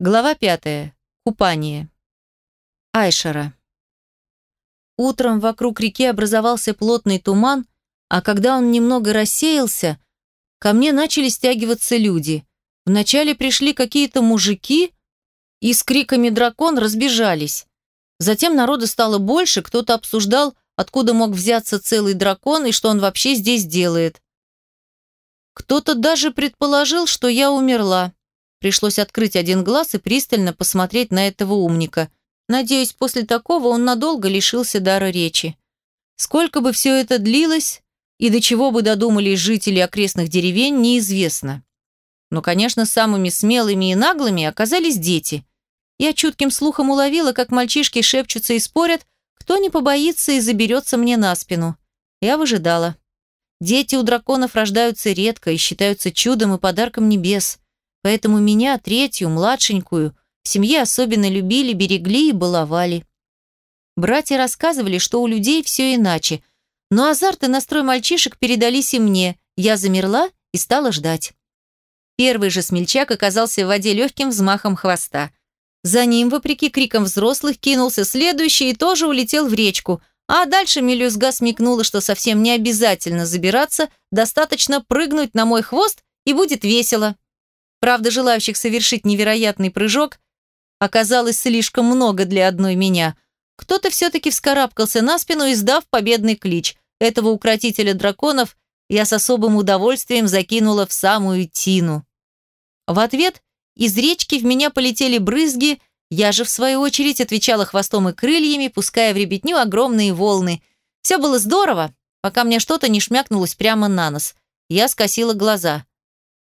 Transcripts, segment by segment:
Глава пятая. Купание. Айшара. Утром вокруг реки образовался плотный туман, а когда он немного рассеялся, ко мне начали стягиваться люди. Вначале пришли какие-то мужики и с криками «дракон» разбежались. Затем народа стало больше, кто-то обсуждал, откуда мог взяться целый дракон и что он вообще здесь делает. Кто-то даже предположил, что я умерла. Пришлось открыть один глаз и пристально посмотреть на этого умника. Надеюсь, после такого он надолго лишился дара речи. Сколько бы все это длилось и до чего бы додумались жители окрестных деревень, неизвестно. Но, конечно, самыми смелыми и наглыми оказались дети. Я чутким слухом уловила, как мальчишки шепчутся и спорят, кто не побоится и заберется мне на спину. Я выжидала. Дети у драконов рождаются редко и считаются чудом и подарком небес. Поэтому меня, третью, младшенькую, в семье особенно любили, берегли и баловали. Братья рассказывали, что у людей все иначе, но азарт и настрой мальчишек передались и мне. Я замерла и стала ждать. Первый же смельчак оказался в воде легким взмахом хвоста. За ним, вопреки крикам взрослых, кинулся следующий и тоже улетел в речку, а дальше мелюзга смекнула, что совсем не обязательно забираться, достаточно прыгнуть на мой хвост и будет весело. Правда, желающих совершить невероятный прыжок оказалось слишком много для одной меня. Кто-то все-таки вскарабкался на спину, издав победный клич. Этого укротителя драконов я с особым удовольствием закинула в самую тину. В ответ из речки в меня полетели брызги, я же, в свою очередь, отвечала хвостом и крыльями, пуская в ребятню огромные волны. Все было здорово, пока мне что-то не шмякнулось прямо на нос. Я скосила глаза.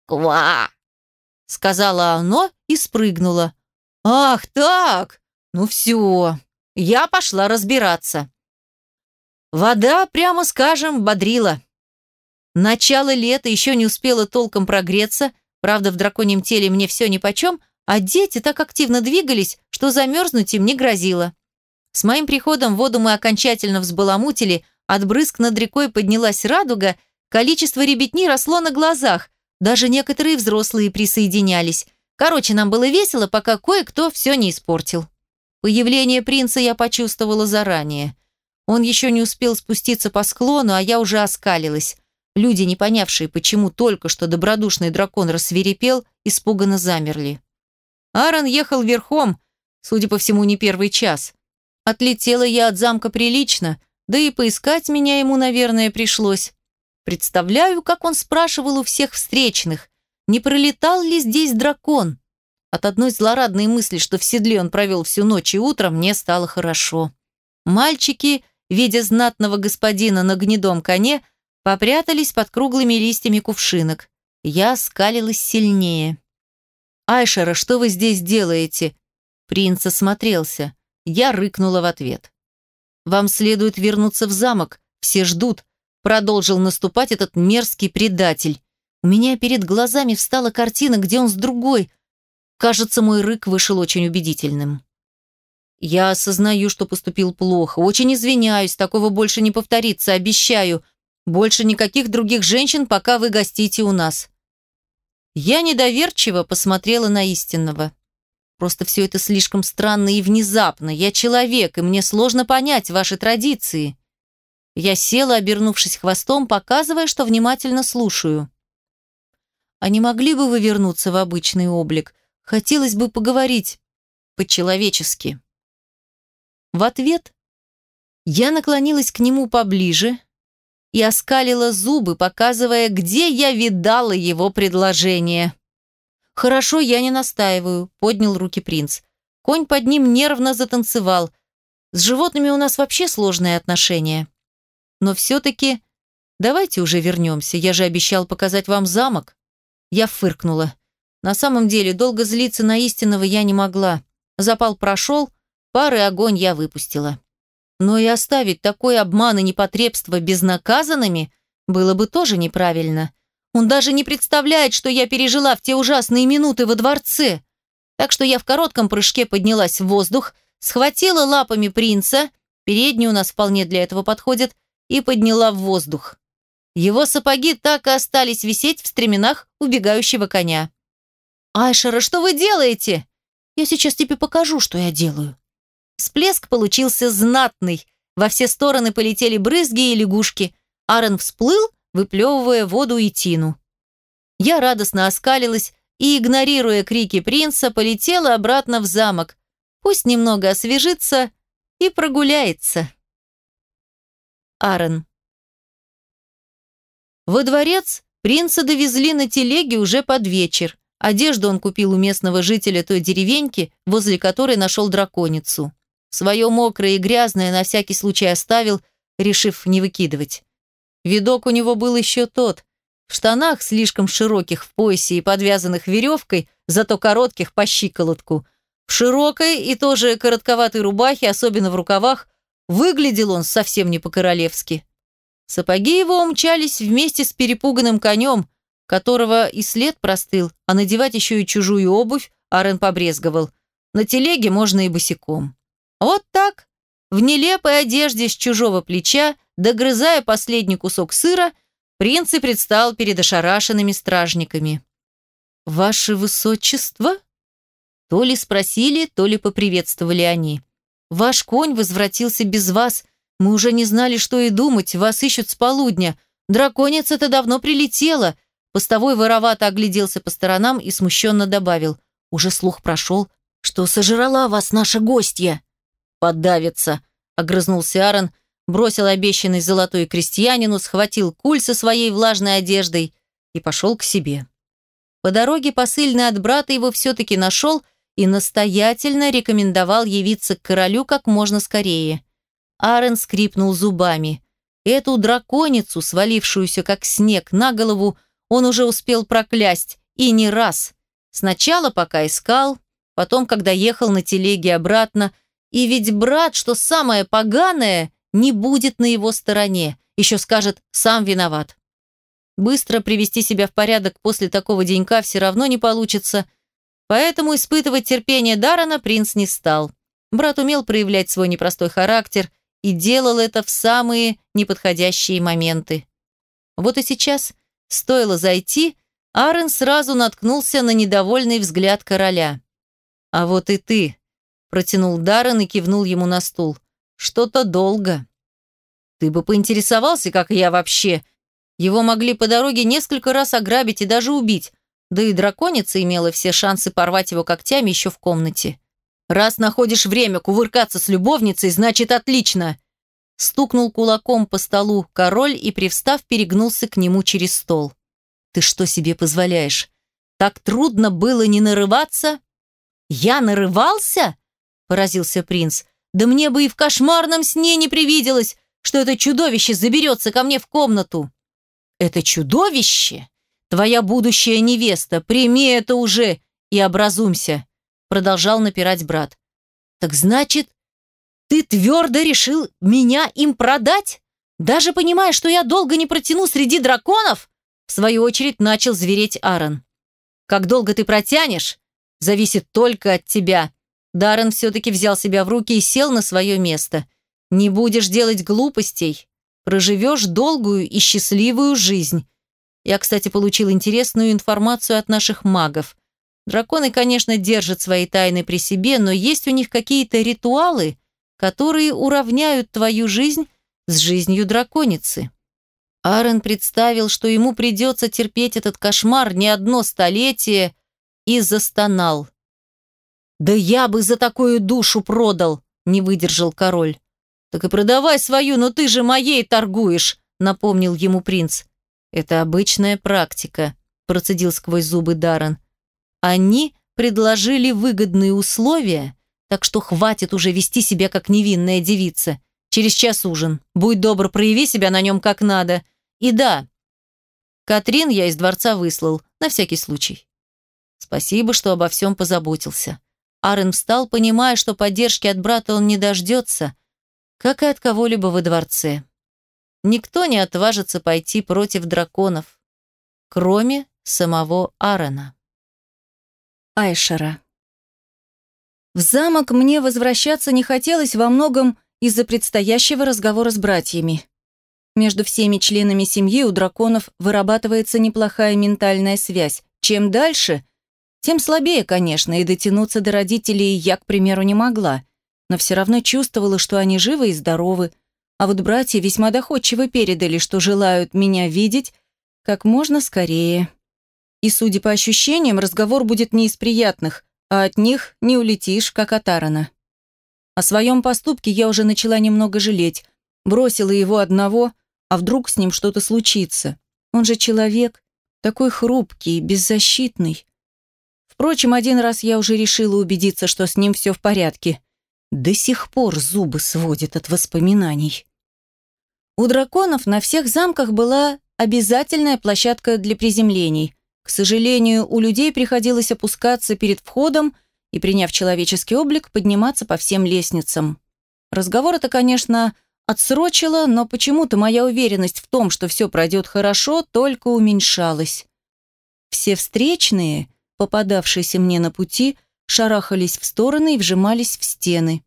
«Ква!» Сказала оно и спрыгнула. «Ах так! Ну все, я пошла разбираться». Вода, прямо скажем, бодрила. Начало лета еще не успело толком прогреться, правда, в драконьем теле мне все нипочем, а дети так активно двигались, что замерзнуть им не грозило. С моим приходом воду мы окончательно взбаламутили, от брызг над рекой поднялась радуга, количество ребятни росло на глазах, даже некоторые взрослые присоединялись. Короче, нам было весело, пока кое-кто все не испортил. Появление принца я почувствовала заранее. Он еще не успел спуститься по склону, а я уже оскалилась. Люди, не понявшие, почему только что добродушный дракон рассверепел, испуганно замерли. Аарон ехал верхом, судя по всему, не первый час. Отлетела я от замка прилично, да и поискать меня ему, наверное, пришлось. Представляю, как он спрашивал у всех встречных, не пролетал ли здесь дракон. От одной злорадной мысли, что в седле он провел всю ночь и утром, мне стало хорошо. Мальчики, видя знатного господина на гнедом коне, попрятались под круглыми листьями кувшинок. Я скалилась сильнее. «Айшера, что вы здесь делаете?» Принц осмотрелся. Я рыкнула в ответ. «Вам следует вернуться в замок. Все ждут. Продолжил наступать этот мерзкий предатель. У меня перед глазами встала картина, где он с другой. Кажется, мой рык вышел очень убедительным. Я осознаю, что поступил плохо. Очень извиняюсь, такого больше не повторится, обещаю. Больше никаких других женщин, пока вы гостите у нас. Я недоверчиво посмотрела на истинного. Просто все это слишком странно и внезапно. Я человек, и мне сложно понять ваши традиции. Я села, обернувшись хвостом, показывая, что внимательно слушаю. «А не могли бы вы вернуться в обычный облик? Хотелось бы поговорить по-человечески». В ответ я наклонилась к нему поближе и оскалила зубы, показывая, где я видала его предложение. «Хорошо, я не настаиваю», — поднял руки принц. Конь под ним нервно затанцевал. «С животными у нас вообще сложные отношения». Но все-таки давайте уже вернемся. Я же обещал показать вам замок. Я фыркнула. На самом деле, долго злиться на истинного я не могла. Запал прошел, пары огонь я выпустила. Но и оставить такой обман и непотребство безнаказанными было бы тоже неправильно. Он даже не представляет, что я пережила в те ужасные минуты во дворце. Так что я в коротком прыжке поднялась в воздух, схватила лапами принца, передние у нас вполне для этого подходят, и подняла в воздух. Его сапоги так и остались висеть в стременах убегающего коня. «Айшера, что вы делаете?» Я сейчас тебе покажу, что я делаю». Всплеск получился знатный. Во все стороны полетели брызги и лягушки. Аарон всплыл, выплевывая воду и тину. Я радостно оскалилась и, игнорируя крики принца, полетела обратно в замок. Пусть немного освежится и прогуляется. Аарон. Во дворец принца довезли на телеге уже под вечер. Одежду он купил у местного жителя той деревеньки, возле которой нашел драконицу. Свое мокрое и грязное на всякий случай оставил, решив не выкидывать. Видок у него был еще тот. В штанах, слишком широких в поясе и подвязанных веревкой, зато коротких по щиколотку. В широкой и тоже коротковатой рубахе, особенно в рукавах, выглядел он совсем не по-королевски. Сапоги его умчались вместе с перепуганным конем, которого и след простыл, а надевать еще и чужую обувь Арен побрезговал. На телеге можно и босиком. Вот так, в нелепой одежде с чужого плеча, догрызая последний кусок сыра, принц и предстал перед ошарашенными стражниками. «Ваше высочество?» То ли спросили, то ли поприветствовали они. «Ваш конь возвратился без вас. Мы уже не знали, что и думать. Вас ищут с полудня. Драконица-то давно прилетела». Постовой воровато огляделся по сторонам и смущенно добавил. «Уже слух прошел, что сожрала вас наша гостья». «Подавится», — огрызнулся Аарон, бросил обещанный золотой крестьянину, схватил куль со своей влажной одеждой и пошел к себе. По дороге посыльный от брата его все-таки нашел и настоятельно рекомендовал явиться к королю как можно скорее. Аарон скрипнул зубами. Эту драконицу, свалившуюся как снег на голову, он уже успел проклясть, и не раз. Сначала пока искал, потом, когда ехал на телеге обратно, и ведь брат, что самое поганое, не будет на его стороне, еще скажет «сам виноват». Быстро привести себя в порядок после такого денька все равно не получится, поэтому испытывать терпение Дарана принц не стал. Брат умел проявлять свой непростой характер и делал это в самые неподходящие моменты. Вот и сейчас, стоило зайти, Арен сразу наткнулся на недовольный взгляд короля. «А вот и ты», – протянул Даррен и кивнул ему на стул. Что-то долго. Ты бы поинтересовался, как я вообще. Его могли по дороге несколько раз ограбить и даже убить. Да и драконица имела все шансы порвать его когтями еще в комнате. Раз находишь время кувыркаться с любовницей, значит отлично. Стукнул кулаком по столу король и, привстав, перегнулся к нему через стол. Ты что себе позволяешь? Так трудно было не нарываться? Я нарывался? Поразился принц. Да мне бы и в кошмарном сне не привиделось, что это чудовище заберется ко мне в комнату. Это чудовище? Твоя будущая невеста, прими это уже и образумся, продолжал напирать брат. Так значит, ты твердо решил меня им продать? Даже понимая, что я долго не протяну среди драконов? В свою очередь начал звереть Аарон. Как долго ты протянешь, зависит только от тебя. Даррен все-таки взял себя в руки и сел на свое место. «Не будешь делать глупостей. Проживешь долгую и счастливую жизнь». Я, кстати, получил интересную информацию от наших магов. Драконы, конечно, держат свои тайны при себе, но есть у них какие-то ритуалы, которые уравняют твою жизнь с жизнью драконицы. Аарон представил, что ему придется терпеть этот кошмар не одно столетие, и застонал. «Да я бы за такую душу продал!» – не выдержал король. «Так и продавай свою, но ты же моей торгуешь!» – напомнил ему принц. «Это обычная практика», – процедил сквозь зубы Даррен. «Они предложили выгодные условия, так что хватит уже вести себя как невинная девица. Через час ужин. Будь добр, прояви себя на нем как надо. И да, Катрин я из дворца выслал, на всякий случай. Спасибо, что обо всем позаботился. Арен встал, понимая, что поддержки от брата он не дождется, как и от кого-либо во дворце. Никто не отважится пойти против драконов, кроме самого Аарона. Айшера. В замок мне возвращаться не хотелось во многом из-за предстоящего разговора с братьями. Между всеми членами семьи у драконов вырабатывается неплохая ментальная связь. Чем дальше, Тем слабее, конечно, и дотянуться до родителей я, к примеру, не могла, но все равно чувствовала, что они живы и здоровы, а вот братья весьма доходчиво передали, что желают меня видеть как можно скорее. И, судя по ощущениям, разговор будет не из приятных, а от них не улетишь, как от Аарона. О своем поступке я уже начала немного жалеть. Бросила его одного, а вдруг с ним что-то случится. Он же человек, такой хрупкий, беззащитный. Впрочем, один раз я уже решила убедиться, что с ним все в порядке. До сих пор зубы сводит от воспоминаний. У драконов на всех замках была обязательная площадка для приземлений. К сожалению, у людей приходилось опускаться перед входом и, приняв человеческий облик, подниматься по всем лестницам. Разговор это, конечно, отсрочило, но почему-то моя уверенность в том, что все пройдет хорошо, только уменьшалась. Все встречные, попадавшиеся мне на пути, шарахались в стороны и вжимались в стены.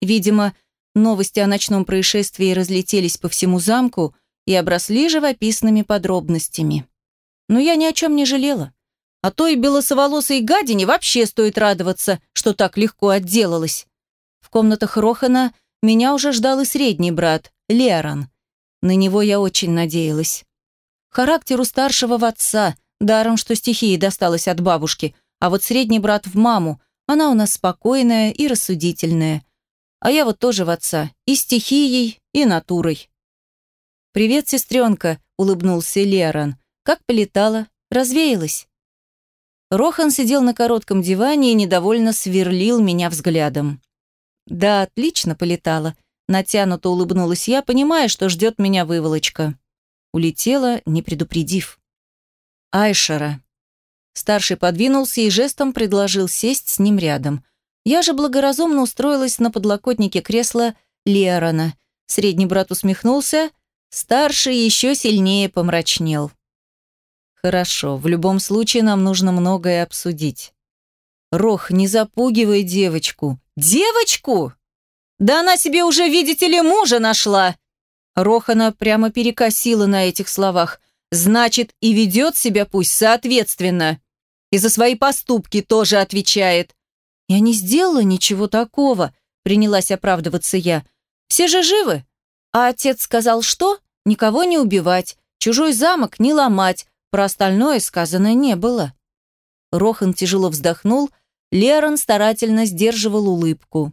Видимо, новости о ночном происшествии разлетелись по всему замку и обросли живописными подробностями. Но я ни о чем не жалела. А той белосоволосой гадине вообще стоит радоваться, что так легко отделалась. В комнатах Рохана меня уже ждал и средний брат, Леран. На него я очень надеялась. Характер у старшего в отца, даром, что стихии досталось от бабушки, а вот средний брат в маму, она у нас спокойная и рассудительная. А я вот тоже в отца, и стихией, и натурой. «Привет, сестренка», — улыбнулся Леран. Как полетала, развеялась. Рохан сидел на коротком диване и недовольно сверлил меня взглядом. «Да, отлично полетала», — натянуто улыбнулась я, понимая, что ждет меня выволочка. Улетела, не предупредив. «Айшара». Старший подвинулся и жестом предложил сесть с ним рядом. Я же благоразумно устроилась на подлокотнике кресла Лерона. Средний брат усмехнулся, старший еще сильнее помрачнел. Хорошо, в любом случае нам нужно многое обсудить. Рох, не запугивай девочку. Девочку? Да она себе уже, видите ли, мужа нашла. Рохана прямо перекосила на этих словах. Значит, и ведет себя пусть соответственно. И за свои поступки тоже отвечает. Я не сделала ничего такого, принялась оправдываться я. Все же живы. А отец сказал, что? Никого не убивать, чужой замок не ломать, про остальное сказано не было. Рохан тяжело вздохнул, Лерон старательно сдерживал улыбку.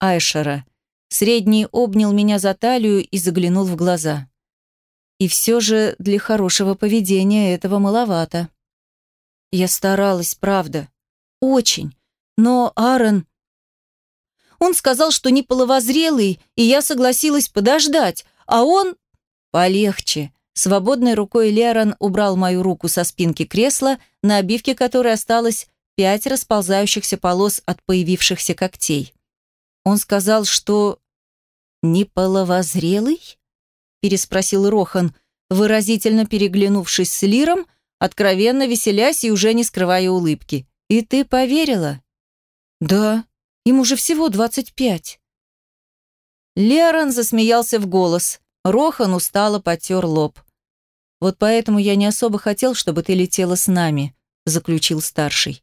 Айшера. Средний обнял меня за талию и заглянул в глаза. И все же для хорошего поведения этого маловато. Я старалась, правда. Очень. Но Аарон... Он сказал, что не половозрелый, и я согласилась подождать, а он... Полегче. Свободной рукой Лерон убрал мою руку со спинки кресла, на обивке которой осталось пять расползающихся полос от появившихся когтей. Он сказал, что... «Не половозрелый?» – переспросил Рохан, выразительно переглянувшись с Лиром, откровенно веселясь и уже не скрывая улыбки. «И ты поверила?» «Да, ему же всего двадцать пять». Лерон засмеялся в голос. Рохан устало потер лоб. «Вот поэтому я не особо хотел, чтобы ты летела с нами», заключил старший.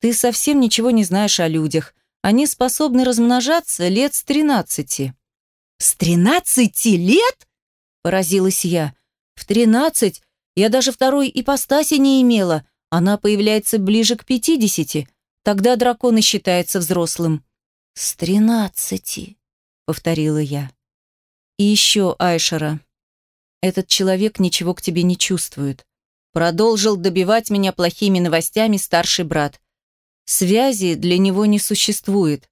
«Ты совсем ничего не знаешь о людях. Они способны размножаться лет с тринадцати». «С тринадцати лет?» поразилась я. «В тринадцать я даже второй ипостаси не имела. Она появляется ближе к пятидесяти. Тогда дракон и считается взрослым». «С тринадцати», — повторила я. «И еще, Айшера, этот человек ничего к тебе не чувствует. Продолжил добивать меня плохими новостями старший брат. Связи для него не существует.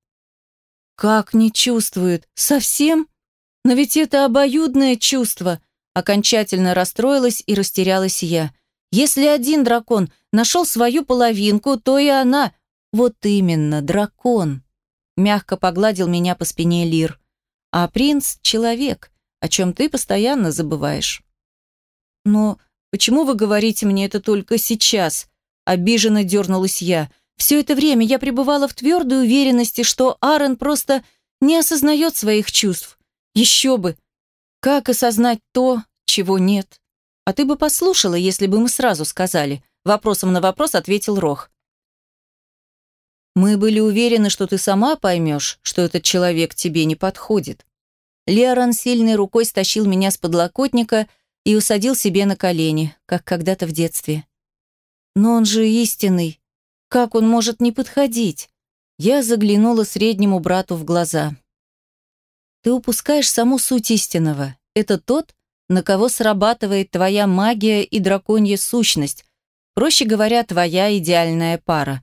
Как не чувствует? Совсем? Но ведь это обоюдное чувство. Окончательно расстроилась и растерялась я. Если один дракон нашел свою половинку, то и она. Вот именно, дракон. Мягко погладил меня по спине Лир. А принц — человек о чем ты постоянно забываешь. Но почему вы говорите мне это только сейчас? Обиженно дернулась я. Все это время я пребывала в твердой уверенности, что Аарон просто не осознает своих чувств. Еще бы! Как осознать то, чего нет? А ты бы послушала, если бы мы сразу сказали. Вопросом на вопрос ответил Рох. Мы были уверены, что ты сама поймешь, что этот человек тебе не подходит. Лерон сильной рукой стащил меня с подлокотника и усадил себе на колени, как когда-то в детстве. Но он же истинный. Как он может не подходить? Я заглянула среднему брату в глаза. Ты упускаешь саму суть истинного. Это тот, на кого срабатывает твоя магия и драконья сущность. Проще говоря, твоя идеальная пара.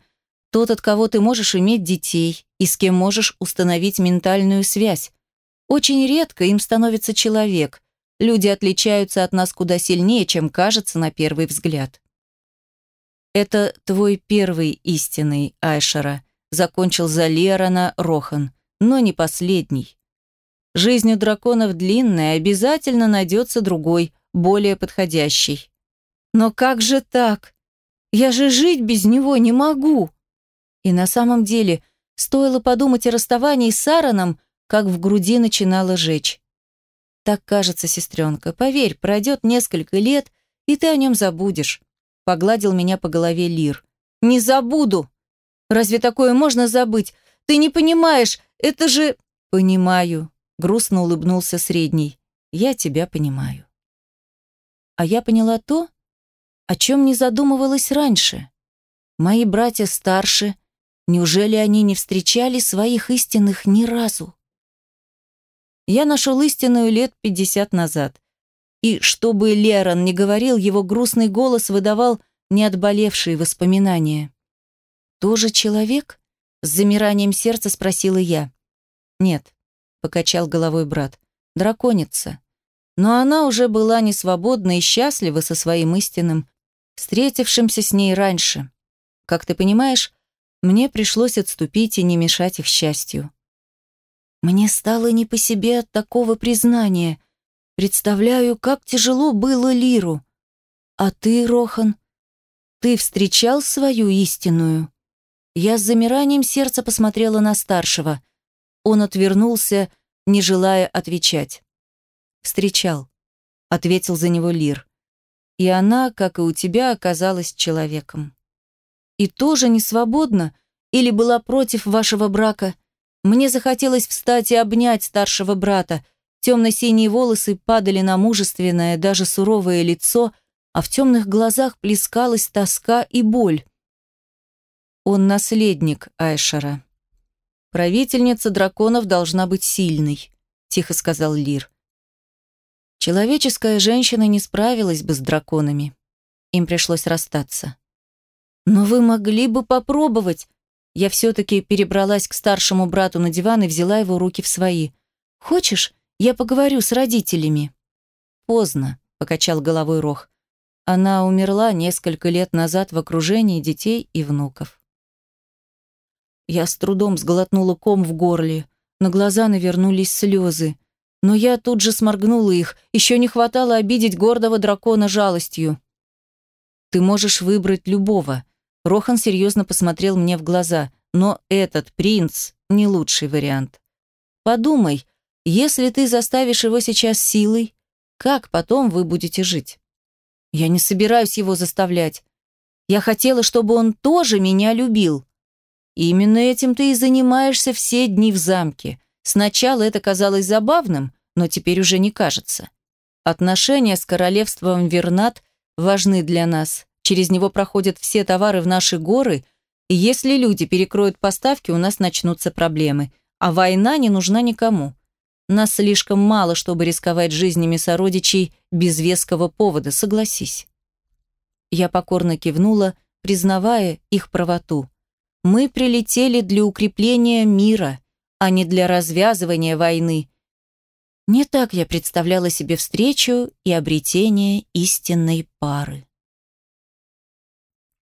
Тот, от кого ты можешь иметь детей и с кем можешь установить ментальную связь. Очень редко им становится человек. Люди отличаются от нас куда сильнее, чем кажется на первый взгляд. «Это твой первый истинный, Айшара», закончил за Лерона Рохан, но не последний. Жизнь у драконов длинная, обязательно найдется другой, более подходящий. Но как же так? Я же жить без него не могу. И на самом деле, стоило подумать о расставании с Аароном, как в груди начинало жечь. Так кажется, сестренка. Поверь, пройдет несколько лет, и ты о нем забудешь. Погладил меня по голове Лир. Не забуду. Разве такое можно забыть? Ты не понимаешь, это же... Понимаю. Грустно улыбнулся средний. Я тебя понимаю. А я поняла то, о чем не задумывалась раньше. Мои братья старше, неужели они не встречали своих истинных ни разу? Я нашел истинную лет пятьдесят назад. И чтобы Лерон не говорил, его грустный голос выдавал неотболевшие воспоминания. «Тоже человек?» — с замиранием сердца спросила я. «Нет», — покачал головой брат, — «драконица». Но она уже была не свободна и счастлива со своим истинным, встретившимся с ней раньше. Как ты понимаешь, мне пришлось отступить и не мешать их счастью. Мне стало не по себе от такого признания. Представляю, как тяжело было Лиру. А ты, Рохан, ты встречал свою истинную? Я с замиранием сердца посмотрела на старшего. Он отвернулся, не желая отвечать. «Встречал», — ответил за него Лир. «И она, как и у тебя, оказалась человеком». «И тоже не свободна? Или была против вашего брака?» Мне захотелось встать и обнять старшего брата. Темно-синие волосы падали на мужественное, даже суровое лицо, а в темных глазах плескалась тоска и боль. Он наследник Айшара. «Правительница драконов должна быть сильной», — тихо сказал Лир. Человеческая женщина не справилась бы с драконами. Им пришлось расстаться. «Но вы могли бы попробовать», я все-таки перебралась к старшему брату на диван и взяла его руки в свои. «Хочешь, я поговорю с родителями?» «Поздно», — покачал головой Рох. Она умерла несколько лет назад в окружении детей и внуков. Я с трудом сглотнула ком в горле. На глаза навернулись слезы. Но я тут же сморгнула их. Еще не хватало обидеть гордого дракона жалостью. «Ты можешь выбрать любого», Рохан серьезно посмотрел мне в глаза, но этот принц не лучший вариант. Подумай, если ты заставишь его сейчас силой, как потом вы будете жить? Я не собираюсь его заставлять. Я хотела, чтобы он тоже меня любил. Именно этим ты и занимаешься все дни в замке. Сначала это казалось забавным, но теперь уже не кажется. Отношения с королевством Вернат важны для нас. Через него проходят все товары в наши горы, и если люди перекроют поставки, у нас начнутся проблемы. А война не нужна никому. Нас слишком мало, чтобы рисковать жизнями сородичей без веского повода, согласись. Я покорно кивнула, признавая их правоту. Мы прилетели для укрепления мира, а не для развязывания войны. Не так я представляла себе встречу и обретение истинной пары.